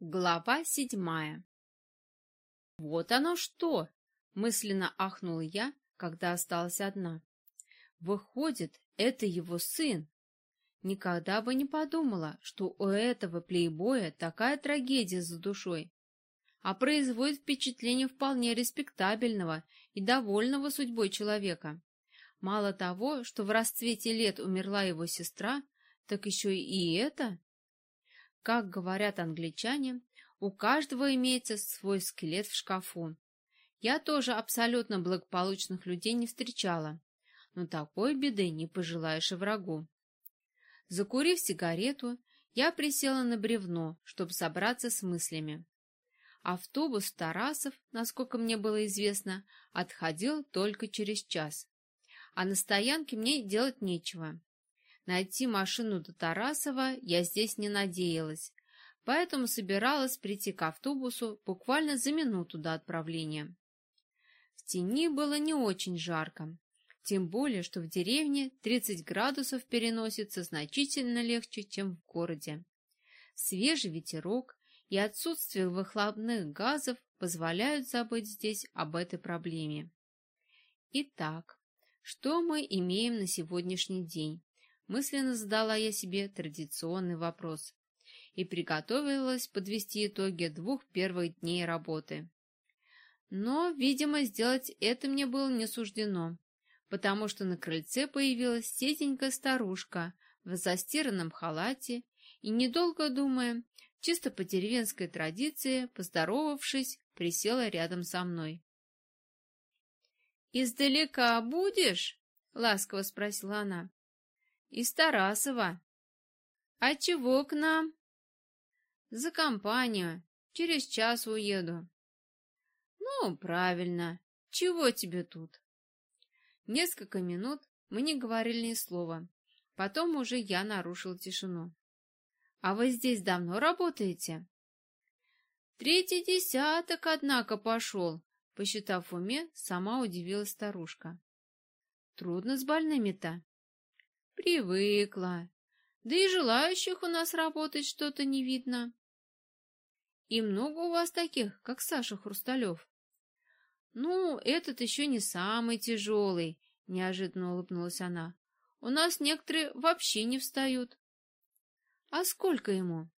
Глава седьмая «Вот оно что!» — мысленно ахнула я, когда осталась одна. «Выходит, это его сын!» Никогда бы не подумала, что у этого плейбоя такая трагедия за душой, а производит впечатление вполне респектабельного и довольного судьбой человека. Мало того, что в расцвете лет умерла его сестра, так еще и это... Как говорят англичане, у каждого имеется свой скелет в шкафу. Я тоже абсолютно благополучных людей не встречала, но такой беды не пожелаешь и врагу. Закурив сигарету, я присела на бревно, чтобы собраться с мыслями. Автобус Тарасов, насколько мне было известно, отходил только через час. А на стоянке мне делать нечего. Найти машину до Тарасова я здесь не надеялась, поэтому собиралась прийти к автобусу буквально за минуту до отправления. В тени было не очень жарко, тем более, что в деревне 30 градусов переносится значительно легче, чем в городе. Свежий ветерок и отсутствие выхлопных газов позволяют забыть здесь об этой проблеме. Итак, что мы имеем на сегодняшний день? Мысленно задала я себе традиционный вопрос и приготовилась подвести итоги двух первых дней работы. Но, видимо, сделать это мне было не суждено, потому что на крыльце появилась сетенькая старушка в застиранном халате и, недолго думая, чисто по деревенской традиции, поздоровавшись, присела рядом со мной. «Издалека будешь?» — ласково спросила она. Из Тарасова. А чего к нам? За компанию. Через час уеду. Ну, правильно. Чего тебе тут? Несколько минут мы не говорили ни слова. Потом уже я нарушил тишину. А вы здесь давно работаете? Третий десяток, однако, пошел. Посчитав в уме, сама удивилась старушка. Трудно с больными-то. Привыкла. Да и желающих у нас работать что-то не видно. И много у вас таких, как Саша Хрусталев? Ну, этот еще не самый тяжелый, неожиданно улыбнулась она. У нас некоторые вообще не встают. А сколько ему?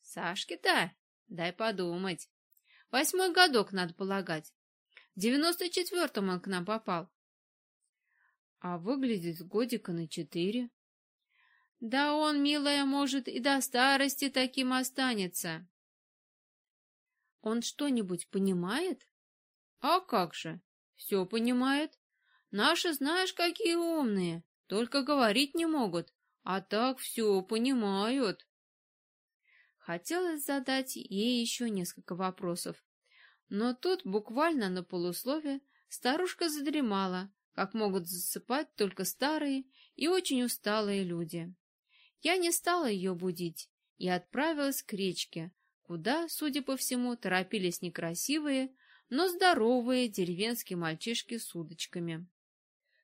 Сашке-то? Дай подумать. Восьмой годок, надо полагать. В девяносто четвертом он к нам попал а выглядит годика на четыре. Да он, милая, может, и до старости таким останется. Он что-нибудь понимает? А как же, все понимает. Наши, знаешь, какие умные, только говорить не могут, а так все понимают. Хотелось задать ей еще несколько вопросов, но тут буквально на полуслове старушка задремала, как могут засыпать только старые и очень усталые люди. Я не стала ее будить и отправилась к речке, куда, судя по всему, торопились некрасивые, но здоровые деревенские мальчишки с удочками.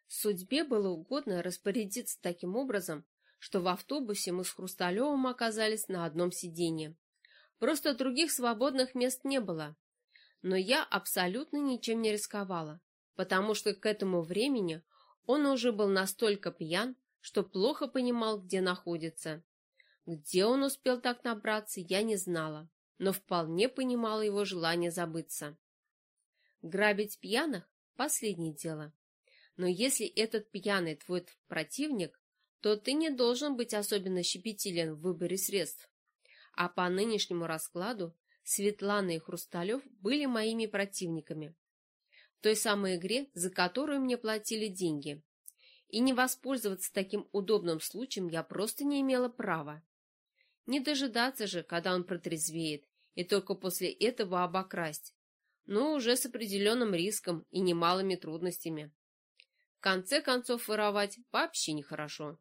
Судьбе было угодно распорядиться таким образом, что в автобусе мы с Хрусталевым оказались на одном сиденье. Просто других свободных мест не было. Но я абсолютно ничем не рисковала потому что к этому времени он уже был настолько пьян, что плохо понимал, где находится. Где он успел так набраться, я не знала, но вполне понимала его желание забыться. Грабить пьяных – последнее дело. Но если этот пьяный твой противник, то ты не должен быть особенно щепетилен в выборе средств. А по нынешнему раскладу Светлана и Хрусталев были моими противниками, той самой игре, за которую мне платили деньги. И не воспользоваться таким удобным случаем я просто не имела права. Не дожидаться же, когда он протрезвеет, и только после этого обокрасть, но уже с определенным риском и немалыми трудностями. В конце концов, воровать вообще нехорошо.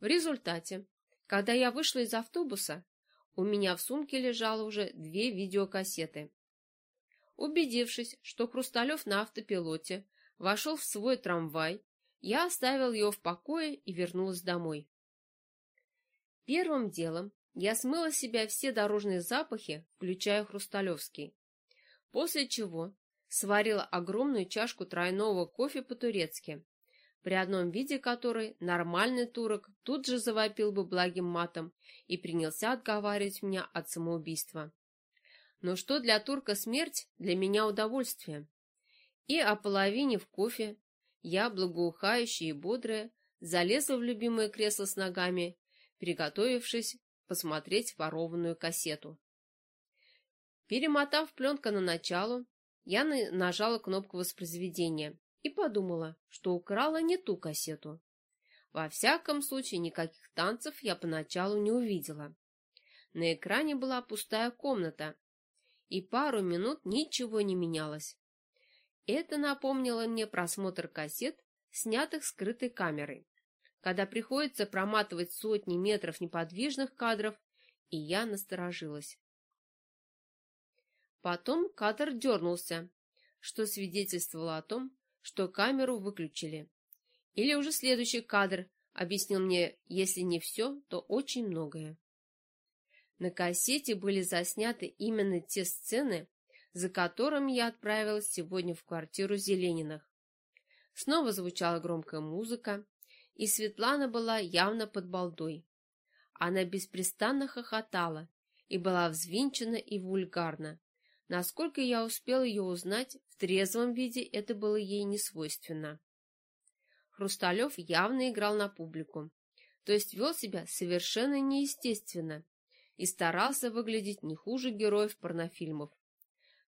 В результате, когда я вышла из автобуса, у меня в сумке лежало уже две видеокассеты Убедившись, что Хрусталев на автопилоте вошел в свой трамвай, я оставил его в покое и вернулась домой. Первым делом я смыла с себя все дорожные запахи, включая хрусталевский. После чего сварила огромную чашку тройного кофе по-турецки, при одном виде которой нормальный турок тут же завопил бы благим матом и принялся отговаривать меня от самоубийства. Но что для турка смерть, для меня удовольствие. И о половине в кофе я, благоухающая и бодрая, залезла в любимое кресло с ногами, приготовившись посмотреть ворованную кассету. Перемотав пленку на начало, я нажала кнопку воспроизведения и подумала, что украла не ту кассету. Во всяком случае, никаких танцев я поначалу не увидела. На экране была пустая комната, и пару минут ничего не менялось. Это напомнило мне просмотр кассет, снятых скрытой камерой, когда приходится проматывать сотни метров неподвижных кадров, и я насторожилась. Потом кадр дернулся, что свидетельствовало о том, что камеру выключили. Или уже следующий кадр объяснил мне, если не все, то очень многое. На кассете были засняты именно те сцены, за которыми я отправилась сегодня в квартиру Зелениных. Снова звучала громкая музыка, и Светлана была явно под балдой. Она беспрестанно хохотала и была взвинчена и вульгарна. Насколько я успел ее узнать, в трезвом виде это было ей не свойственно. Хрусталев явно играл на публику, то есть вел себя совершенно неестественно и старался выглядеть не хуже героев порнофильмов.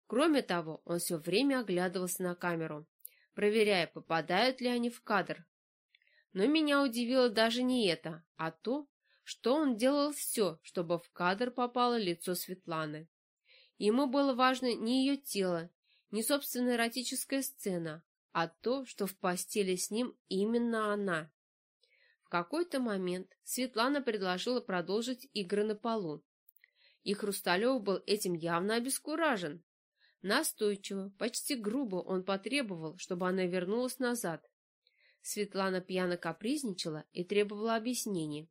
Кроме того, он все время оглядывался на камеру, проверяя, попадают ли они в кадр. Но меня удивило даже не это, а то, что он делал все, чтобы в кадр попало лицо Светланы. Ему было важно не ее тело, не собственная эротическая сцена, а то, что в постели с ним именно она. В какой-то момент Светлана предложила продолжить игры на полу. И Хрусталев был этим явно обескуражен. Настойчиво, почти грубо он потребовал, чтобы она вернулась назад. Светлана пьяно капризничала и требовала объяснений.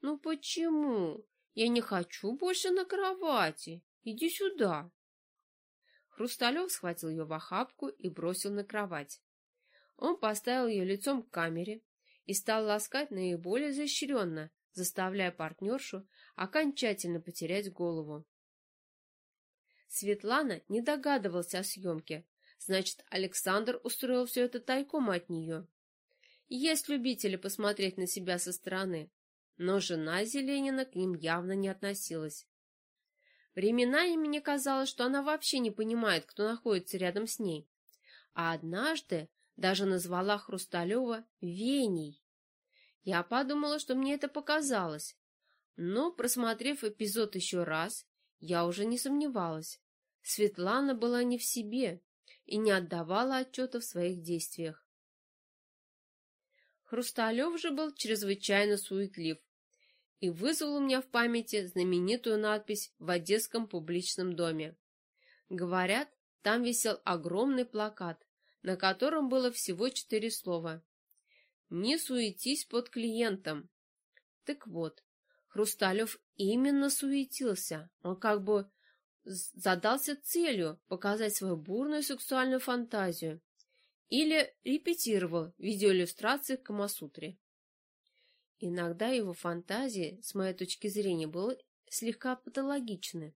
«Ну почему? Я не хочу больше на кровати. Иди сюда!» Хрусталев схватил ее в охапку и бросил на кровать. Он поставил ее лицом к камере и стал ласкать наиболее изощренно, заставляя партнершу окончательно потерять голову. Светлана не догадывалась о съемке, значит, Александр устроил все это тайком от нее. Есть любители посмотреть на себя со стороны, но жена Зеленина к ним явно не относилась. Временами мне казалось, что она вообще не понимает, кто находится рядом с ней. А однажды даже назвала Хрусталева Веней. Я подумала, что мне это показалось. Но, просмотрев эпизод еще раз, я уже не сомневалась. Светлана была не в себе и не отдавала отчета в своих действиях. Хрусталев же был чрезвычайно суетлив и вызвал у меня в памяти знаменитую надпись в Одесском публичном доме. Говорят, там висел огромный плакат, на котором было всего четыре слова. «Не суетись под клиентом». Так вот, Хрусталев именно суетился. Он как бы задался целью показать свою бурную сексуальную фантазию или репетировал видеоиллюстрации к Камасутре. Иногда его фантазии, с моей точки зрения, были слегка патологичны.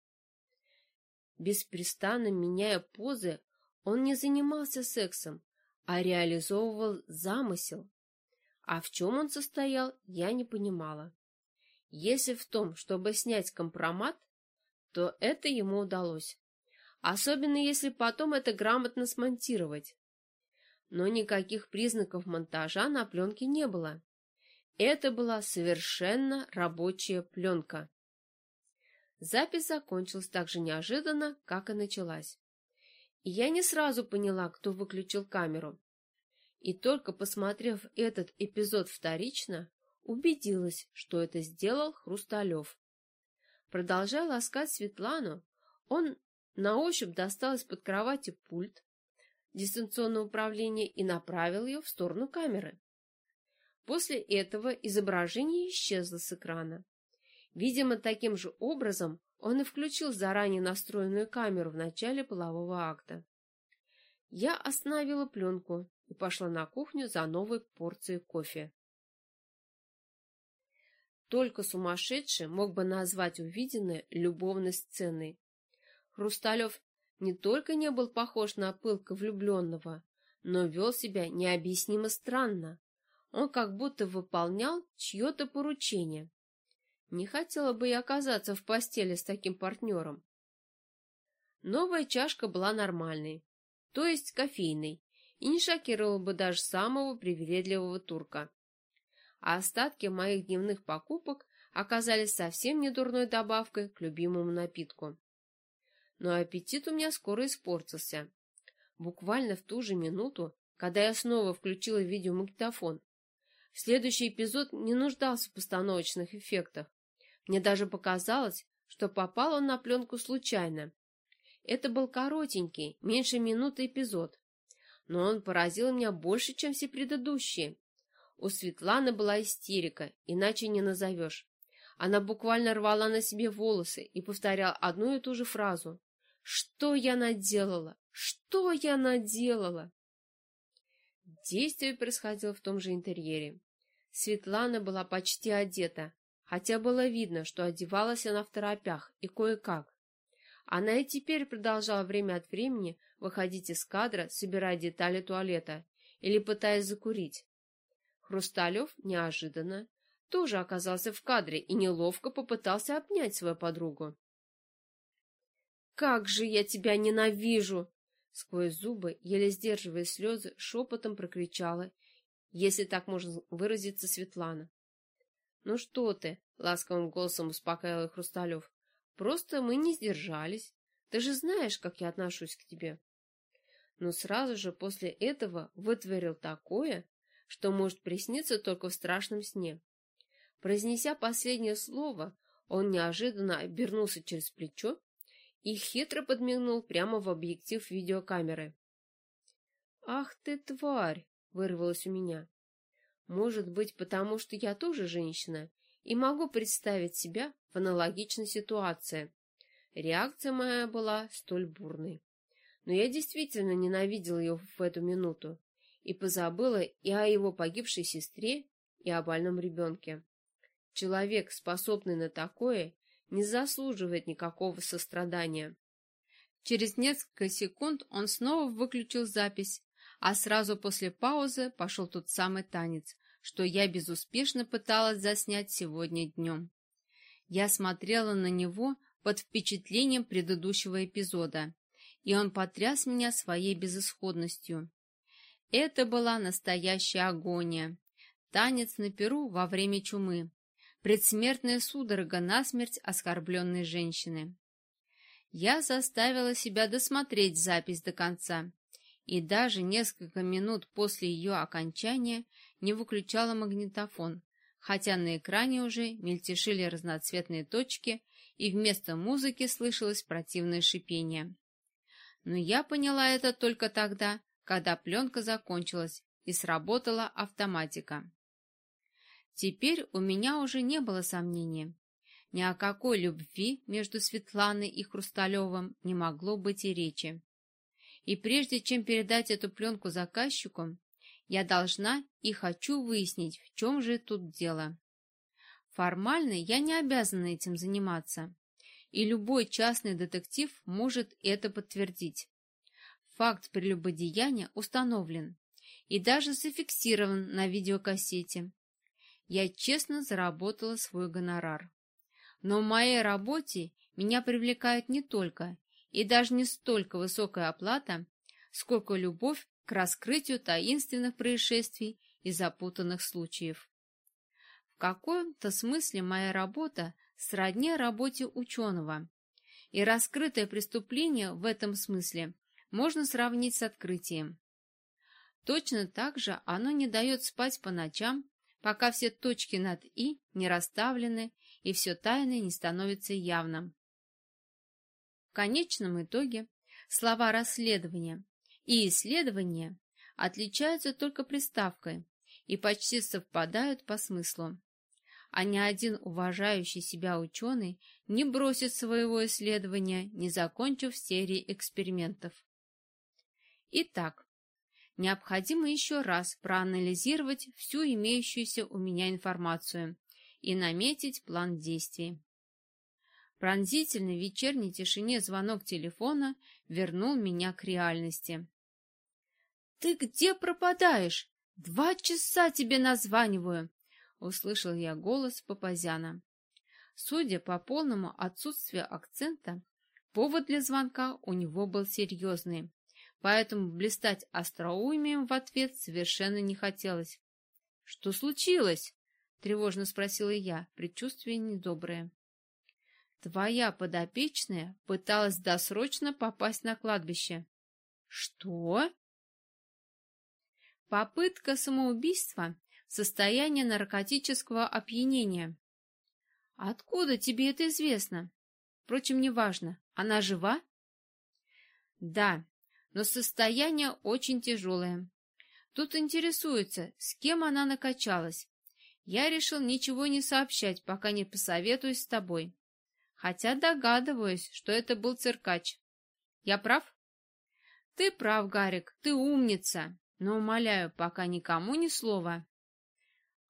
Беспрестанно меняя позы, он не занимался сексом, а реализовывал замысел. А в чем он состоял, я не понимала. Если в том, чтобы снять компромат, то это ему удалось. Особенно если потом это грамотно смонтировать. Но никаких признаков монтажа на пленке не было. Это была совершенно рабочая пленка. Запись закончилась так же неожиданно, как и началась. Я не сразу поняла, кто выключил камеру. И только посмотрев этот эпизод вторично, убедилась, что это сделал Хрусталев. Продолжая ласкать Светлану, он на ощупь достал из-под кровати пульт дистанционного управления и направил ее в сторону камеры. После этого изображение исчезло с экрана. Видимо, таким же образом он и включил заранее настроенную камеру в начале полового акта. Я остановила пленку и пошла на кухню за новой порцией кофе. Только сумасшедший мог бы назвать увиденное любовной сценой. Хрусталев не только не был похож на пылко влюбленного, но вел себя необъяснимо странно. Он как будто выполнял чье-то поручение. Не хотела бы я оказаться в постели с таким партнером. Новая чашка была нормальной, то есть кофейной, и не шокировала бы даже самого привередливого турка. А остатки моих дневных покупок оказались совсем не дурной добавкой к любимому напитку. Но аппетит у меня скоро испортился. Буквально в ту же минуту, когда я снова включила видеомагнитофон, следующий эпизод не нуждался в постановочных эффектах. Мне даже показалось, что попал он на пленку случайно. Это был коротенький, меньше минуты эпизод, но он поразил меня больше, чем все предыдущие. У Светланы была истерика, иначе не назовешь. Она буквально рвала на себе волосы и повторяла одну и ту же фразу. «Что я наделала? Что я наделала?» Действие происходило в том же интерьере. Светлана была почти одета, хотя было видно, что одевалась она в торопях и кое-как. Она и теперь продолжала время от времени выходить из кадра, собирая детали туалета или пытаясь закурить. Хрусталев неожиданно тоже оказался в кадре и неловко попытался обнять свою подругу. «Как же я тебя ненавижу!» Сквозь зубы, еле сдерживая слезы, шепотом прокричала, если так можно выразиться, Светлана. «Ну что ты?» — ласковым голосом успокаивал Хрусталев. «Просто мы не сдержались. Ты же знаешь, как я отношусь к тебе». Но сразу же после этого вытворил такое, что может присниться только в страшном сне. Произнеся последнее слово, он неожиданно обернулся через плечо и хитро подмигнул прямо в объектив видеокамеры. «Ах ты, тварь!» — вырвалось у меня. Может быть, потому что я тоже женщина и могу представить себя в аналогичной ситуации. Реакция моя была столь бурной. Но я действительно ненавидела ее в эту минуту и позабыла и о его погибшей сестре, и о больном ребенке. Человек, способный на такое, не заслуживает никакого сострадания. Через несколько секунд он снова выключил запись а сразу после паузы пошел тот самый танец, что я безуспешно пыталась заснять сегодня днем. Я смотрела на него под впечатлением предыдущего эпизода, и он потряс меня своей безысходностью. Это была настоящая агония. Танец на перу во время чумы. Предсмертная судорога насмерть оскорбленной женщины. Я заставила себя досмотреть запись до конца и даже несколько минут после ее окончания не выключала магнитофон, хотя на экране уже мельтешили разноцветные точки, и вместо музыки слышалось противное шипение. Но я поняла это только тогда, когда пленка закончилась и сработала автоматика. Теперь у меня уже не было сомнения. Ни о какой любви между Светланой и Хрусталевым не могло быть и речи. И прежде чем передать эту пленку заказчику, я должна и хочу выяснить, в чем же тут дело. Формально я не обязана этим заниматься, и любой частный детектив может это подтвердить. Факт прелюбодеяния установлен и даже зафиксирован на видеокассете. Я честно заработала свой гонорар. Но в моей работе меня привлекают не только и даже не столько высокая оплата, сколько любовь к раскрытию таинственных происшествий и запутанных случаев. В каком-то смысле моя работа сродни работе ученого, и раскрытое преступление в этом смысле можно сравнить с открытием. Точно так же оно не дает спать по ночам, пока все точки над «и» не расставлены и все тайное не становится явным конечном итоге слова «расследование» и «исследование» отличаются только приставкой и почти совпадают по смыслу. а ни один уважающий себя ученый не бросит своего исследования, не закончив серии экспериментов. Итак, необходимо еще раз проанализировать всю имеющуюся у меня информацию и наметить план действий. Пронзительный в вечерней тишине звонок телефона вернул меня к реальности. «Ты где пропадаешь? Два часа тебе названиваю!» — услышал я голос Папазяна. Судя по полному отсутствию акцента, повод для звонка у него был серьезный, поэтому блистать остроумием в ответ совершенно не хотелось. — Что случилось? — тревожно спросила я, предчувствие недоброе. — Твоя подопечная пыталась досрочно попасть на кладбище. — Что? Попытка самоубийства состояние наркотического опьянения. Откуда тебе это известно? Впрочем, неважно. Она жива? Да, но состояние очень тяжелое. Тут интересуется, с кем она накачалась. Я решил ничего не сообщать, пока не посоветуюсь с тобой. Хотя догадываюсь, что это был циркач. Я прав? Ты прав, Гарик, ты умница. Но, умоляю, пока никому ни слова.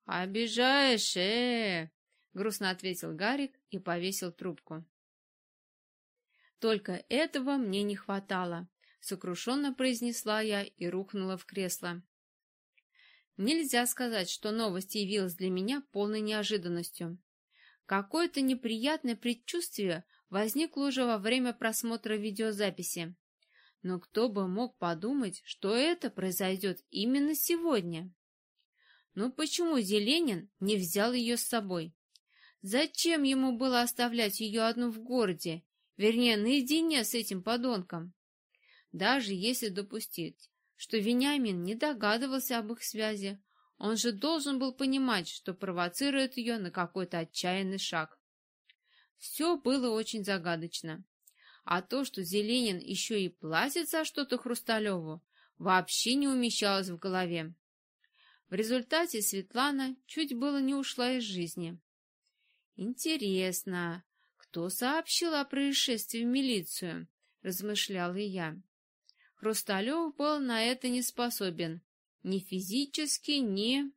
«Обижаешь, э!» — грустно ответил Гарик и повесил трубку. «Только этого мне не хватало», — сокрушенно произнесла я и рухнула в кресло. Нельзя сказать, что новость явилась для меня полной неожиданностью. Какое-то неприятное предчувствие возникло уже во время просмотра видеозаписи. Но кто бы мог подумать, что это произойдет именно сегодня? Но почему Зеленин не взял ее с собой? Зачем ему было оставлять ее одну в городе, вернее, наедине с этим подонком? Даже если допустить, что Вениамин не догадывался об их связи, он же должен был понимать, что провоцирует ее на какой-то отчаянный шаг. Все было очень загадочно. А то, что Зеленин еще и платит за что-то Хрусталеву, вообще не умещалось в голове. В результате Светлана чуть было не ушла из жизни. «Интересно, кто сообщил о происшествии в милицию?» — размышляла я. Хрусталев был на это не способен. Ни физически, ни...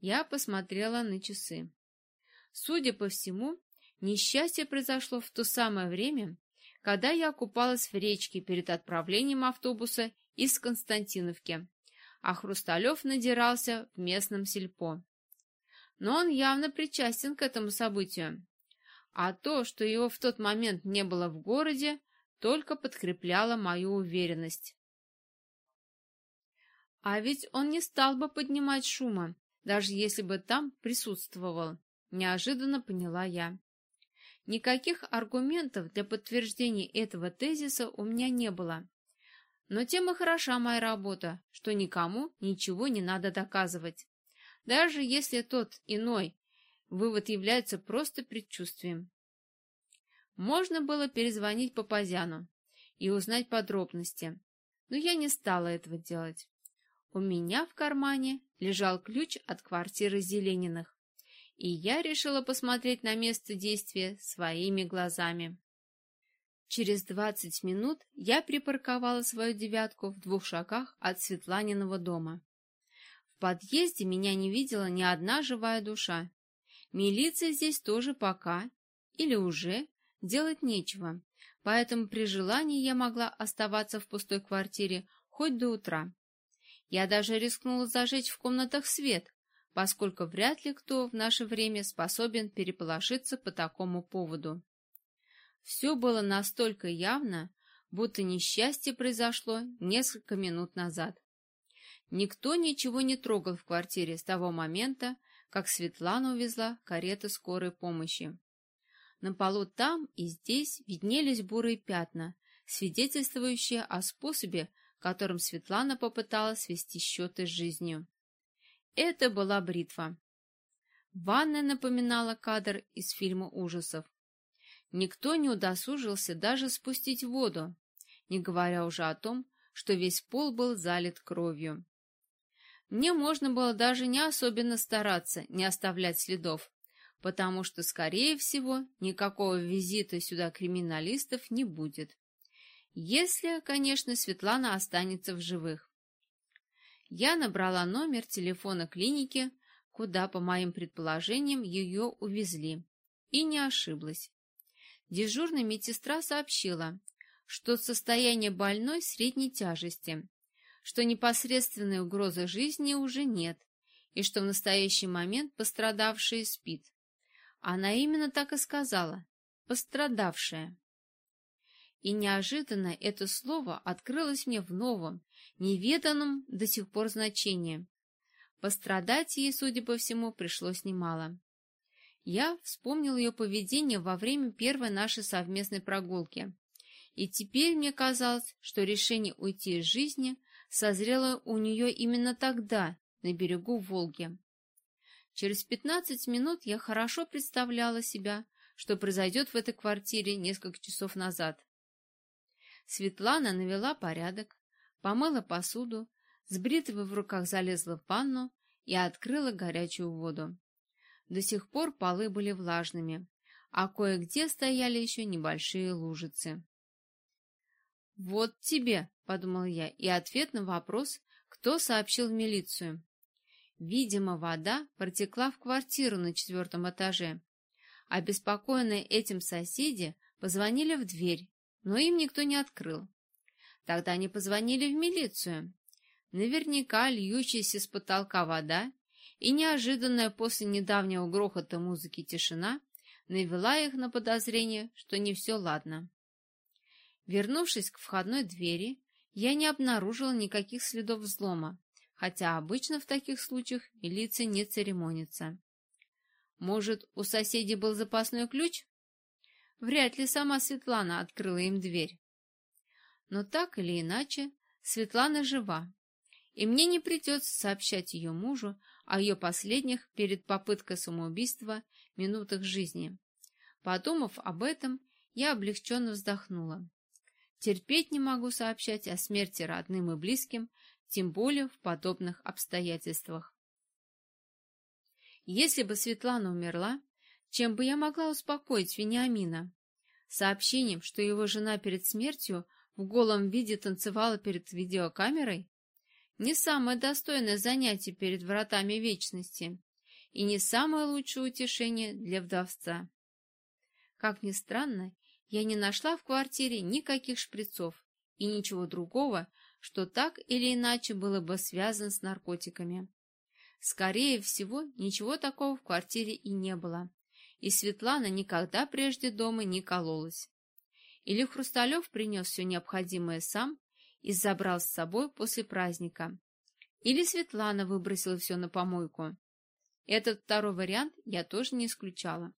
Я посмотрела на часы. Судя по всему, несчастье произошло в то самое время, когда я купалась в речке перед отправлением автобуса из Константиновки а Хрусталев надирался в местном сельпо. Но он явно причастен к этому событию. А то, что его в тот момент не было в городе, только подкрепляло мою уверенность. А ведь он не стал бы поднимать шума, даже если бы там присутствовал, неожиданно поняла я. Никаких аргументов для подтверждения этого тезиса у меня не было. Но тем и хороша моя работа, что никому ничего не надо доказывать. Даже если тот иной вывод является просто предчувствием. Можно было перезвонить Папазяну и узнать подробности, но я не стала этого делать. У меня в кармане лежал ключ от квартиры Зелениных, и я решила посмотреть на место действия своими глазами. Через двадцать минут я припарковала свою девятку в двух шагах от Светланиного дома. В подъезде меня не видела ни одна живая душа. Милиция здесь тоже пока, или уже, делать нечего, поэтому при желании я могла оставаться в пустой квартире хоть до утра. Я даже рискнула зажечь в комнатах свет, поскольку вряд ли кто в наше время способен переполошиться по такому поводу. Все было настолько явно, будто несчастье произошло несколько минут назад. Никто ничего не трогал в квартире с того момента, как Светлана увезла карета скорой помощи. На полу там и здесь виднелись бурые пятна, свидетельствующие о способе, которым Светлана попыталась свести счеты с жизнью. Это была бритва. Ванная напоминала кадр из фильма ужасов. Никто не удосужился даже спустить воду, не говоря уже о том, что весь пол был залит кровью. мне можно было даже не особенно стараться не оставлять следов, потому что, скорее всего, никакого визита сюда криминалистов не будет. Если, конечно, Светлана останется в живых. Я набрала номер телефона клиники, куда, по моим предположениям, ее увезли, и не ошиблась. Дежурная медсестра сообщила, что состояние больной средней тяжести, что непосредственной угрозы жизни уже нет, и что в настоящий момент пострадавшая спит. Она именно так и сказала «пострадавшая». И неожиданно это слово открылось мне в новом, неведанном до сих пор значении. Пострадать ей, судя по всему, пришлось немало. Я вспомнил ее поведение во время первой нашей совместной прогулки. И теперь мне казалось, что решение уйти из жизни созрело у нее именно тогда, на берегу Волги. Через пятнадцать минут я хорошо представляла себя, что произойдет в этой квартире несколько часов назад. Светлана навела порядок, помыла посуду, с бритвой в руках залезла в ванну и открыла горячую воду. До сих пор полы были влажными, а кое-где стояли еще небольшие лужицы. «Вот тебе», — подумал я, и ответ на вопрос, кто сообщил в милицию. Видимо, вода протекла в квартиру на четвертом этаже. Обеспокоенные этим соседи позвонили в дверь, но им никто не открыл. Тогда они позвонили в милицию. Наверняка льющаяся с потолка вода и неожиданная после недавнего грохота музыки тишина навела их на подозрение, что не все ладно. Вернувшись к входной двери, я не обнаружила никаких следов взлома, хотя обычно в таких случаях милиция не церемонится. Может, у соседей был запасной ключ? Вряд ли сама Светлана открыла им дверь. Но так или иначе, Светлана жива, и мне не придется сообщать ее мужу о ее последних перед попыткой самоубийства минутах жизни. Подумав об этом, я облегченно вздохнула. Терпеть не могу сообщать о смерти родным и близким, тем более в подобных обстоятельствах. Если бы Светлана умерла, чем бы я могла успокоить Вениамина? Сообщением, что его жена перед смертью в голом виде танцевала перед видеокамерой? Не самое достойное занятие перед вратами вечности и не самое лучшее утешение для вдовца. Как ни странно, я не нашла в квартире никаких шприцов и ничего другого, что так или иначе было бы связано с наркотиками. Скорее всего, ничего такого в квартире и не было, и Светлана никогда прежде дома не кололась. Или Хрусталев принес все необходимое сам, и забрал с собой после праздника. Или Светлана выбросила все на помойку. Этот второй вариант я тоже не исключала.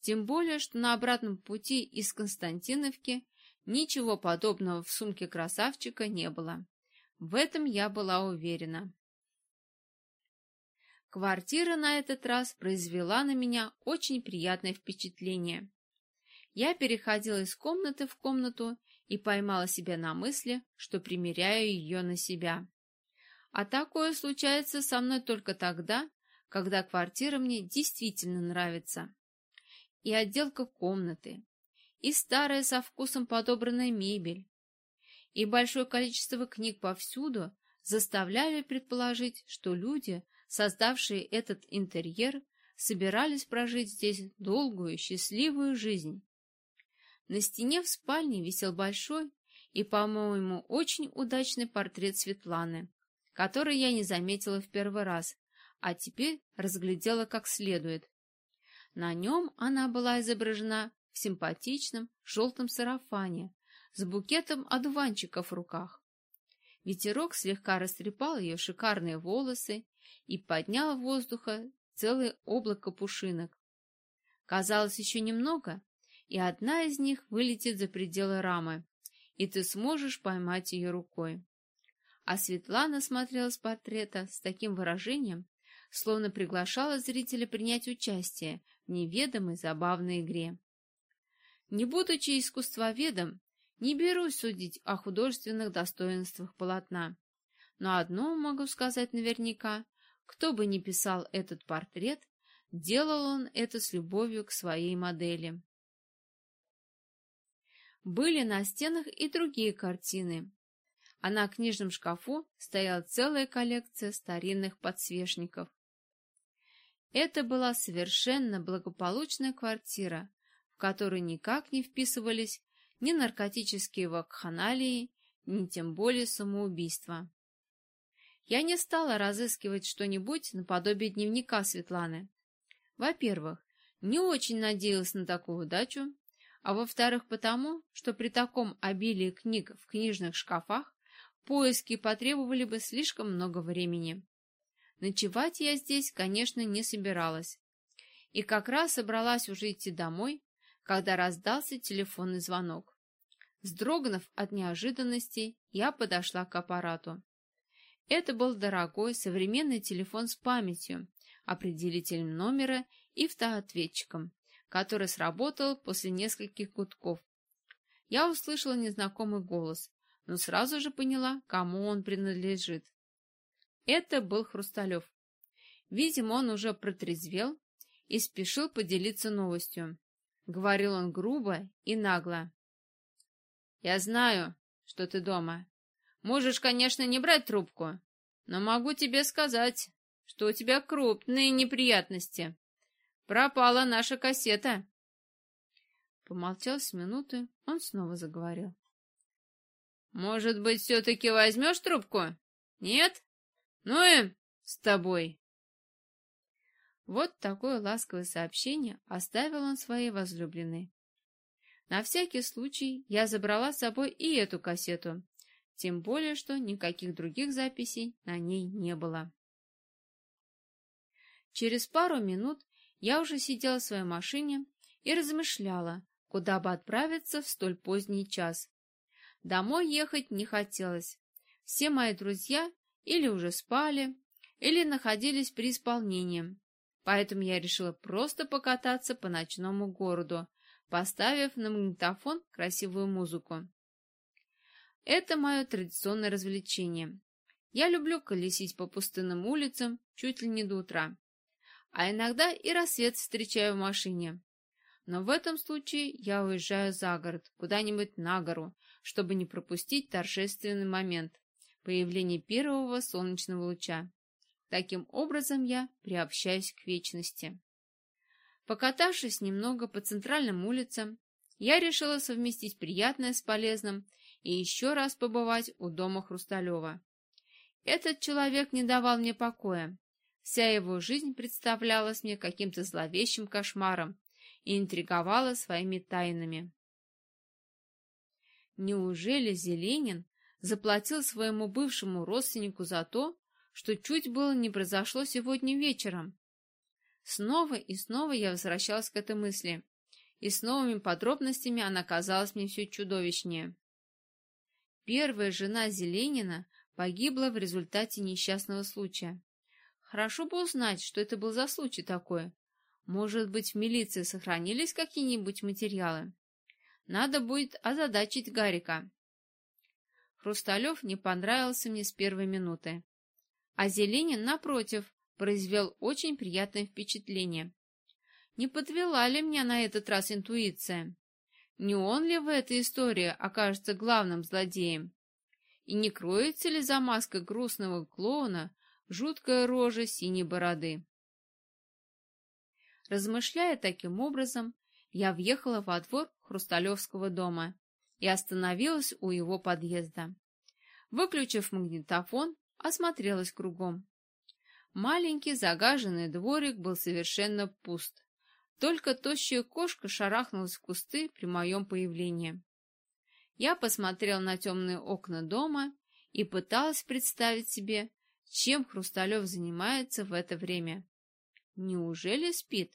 Тем более, что на обратном пути из Константиновки ничего подобного в сумке красавчика не было. В этом я была уверена. Квартира на этот раз произвела на меня очень приятное впечатление. Я переходила из комнаты в комнату и поймала себя на мысли, что примеряю ее на себя. А такое случается со мной только тогда, когда квартира мне действительно нравится. И отделка комнаты, и старая со вкусом подобранная мебель, и большое количество книг повсюду заставляли предположить, что люди, создавшие этот интерьер, собирались прожить здесь долгую счастливую жизнь. На стене в спальне висел большой и, по-моему, очень удачный портрет Светланы, который я не заметила в первый раз, а теперь разглядела как следует. На нем она была изображена в симпатичном желтом сарафане с букетом одуванчиков в руках. Ветерок слегка растрепал ее шикарные волосы и поднял в воздуха целое облако пушинок. Казалось, еще немного, и одна из них вылетит за пределы рамы, и ты сможешь поймать ее рукой. А Светлана смотрела с портрета с таким выражением, словно приглашала зрителя принять участие в неведомой забавной игре. Не будучи искусствоведом, не берусь судить о художественных достоинствах полотна, Но одно могу сказать наверняка, кто бы ни писал этот портрет, делал он это с любовью к своей модели. Были на стенах и другие картины, а на книжном шкафу стояла целая коллекция старинных подсвечников. Это была совершенно благополучная квартира, в которой никак не вписывались ни наркотические вакханалии, ни тем более самоубийства. Я не стала разыскивать что-нибудь наподобие дневника Светланы. Во-первых, не очень надеялась на такую удачу, а во-вторых, потому, что при таком обилии книг в книжных шкафах поиски потребовали бы слишком много времени. Ночевать я здесь, конечно, не собиралась. И как раз собралась уже идти домой, когда раздался телефонный звонок. Сдрогнув от неожиданности, я подошла к аппарату. Это был дорогой современный телефон с памятью, определителем номера и автоответчиком, который сработал после нескольких гудков. Я услышала незнакомый голос, но сразу же поняла, кому он принадлежит. Это был Хрусталев. Видимо, он уже протрезвел и спешил поделиться новостью. Говорил он грубо и нагло. «Я знаю, что ты дома. Можешь, конечно, не брать трубку, но могу тебе сказать, что у тебя крупные неприятности. Пропала наша кассета». Помолчал с минуты, он снова заговорил. «Может быть, все-таки возьмешь трубку? Нет?» Ну и с тобой. Вот такое ласковое сообщение оставил он своей возлюбленной. На всякий случай я забрала с собой и эту кассету, тем более, что никаких других записей на ней не было. Через пару минут я уже сидела в своей машине и размышляла, куда бы отправиться в столь поздний час. Домой ехать не хотелось. Все мои друзья или уже спали, или находились при исполнении. Поэтому я решила просто покататься по ночному городу, поставив на магнитофон красивую музыку. Это мое традиционное развлечение. Я люблю колесить по пустынным улицам чуть ли не до утра. А иногда и рассвет встречаю в машине. Но в этом случае я уезжаю за город, куда-нибудь на гору, чтобы не пропустить торжественный момент появление первого солнечного луча. Таким образом я приобщаюсь к вечности. Покатавшись немного по центральным улицам, я решила совместить приятное с полезным и еще раз побывать у дома Хрусталева. Этот человек не давал мне покоя. Вся его жизнь представлялась мне каким-то зловещим кошмаром и интриговала своими тайнами. Неужели Зеленин заплатил своему бывшему родственнику за то, что чуть было не произошло сегодня вечером. Снова и снова я возвращалась к этой мысли, и с новыми подробностями она казалась мне все чудовищнее. Первая жена Зеленина погибла в результате несчастного случая. Хорошо бы узнать, что это был за случай такой. Может быть, в милиции сохранились какие-нибудь материалы? Надо будет озадачить Гарика. Хрусталев не понравился мне с первой минуты. А Зеленин, напротив, произвел очень приятное впечатление. Не подвела ли меня на этот раз интуиция? Не он ли в этой истории окажется главным злодеем? И не кроется ли за маской грустного клоуна жуткая рожа синей бороды? Размышляя таким образом, я въехала во двор Хрусталевского дома и остановилась у его подъезда. Выключив магнитофон, осмотрелась кругом. Маленький загаженный дворик был совершенно пуст. Только тощая кошка шарахнулась в кусты при моем появлении. Я посмотрел на темные окна дома и пыталась представить себе, чем Хрусталев занимается в это время. Неужели спит?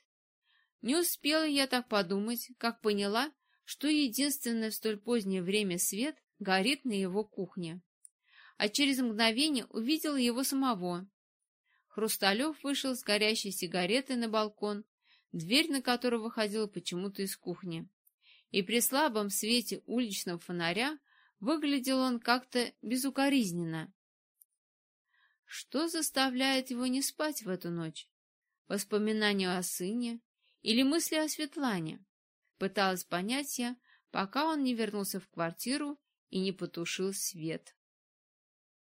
Не успела я так подумать, как поняла, что единственное в столь позднее время свет горит на его кухне. А через мгновение увидела его самого. Хрусталев вышел с горящей сигаретой на балкон, дверь на которую выходила почему-то из кухни. И при слабом свете уличного фонаря выглядел он как-то безукоризненно. Что заставляет его не спать в эту ночь? Воспоминания о сыне или мысли о Светлане? Пыталась понять я, пока он не вернулся в квартиру и не потушил свет.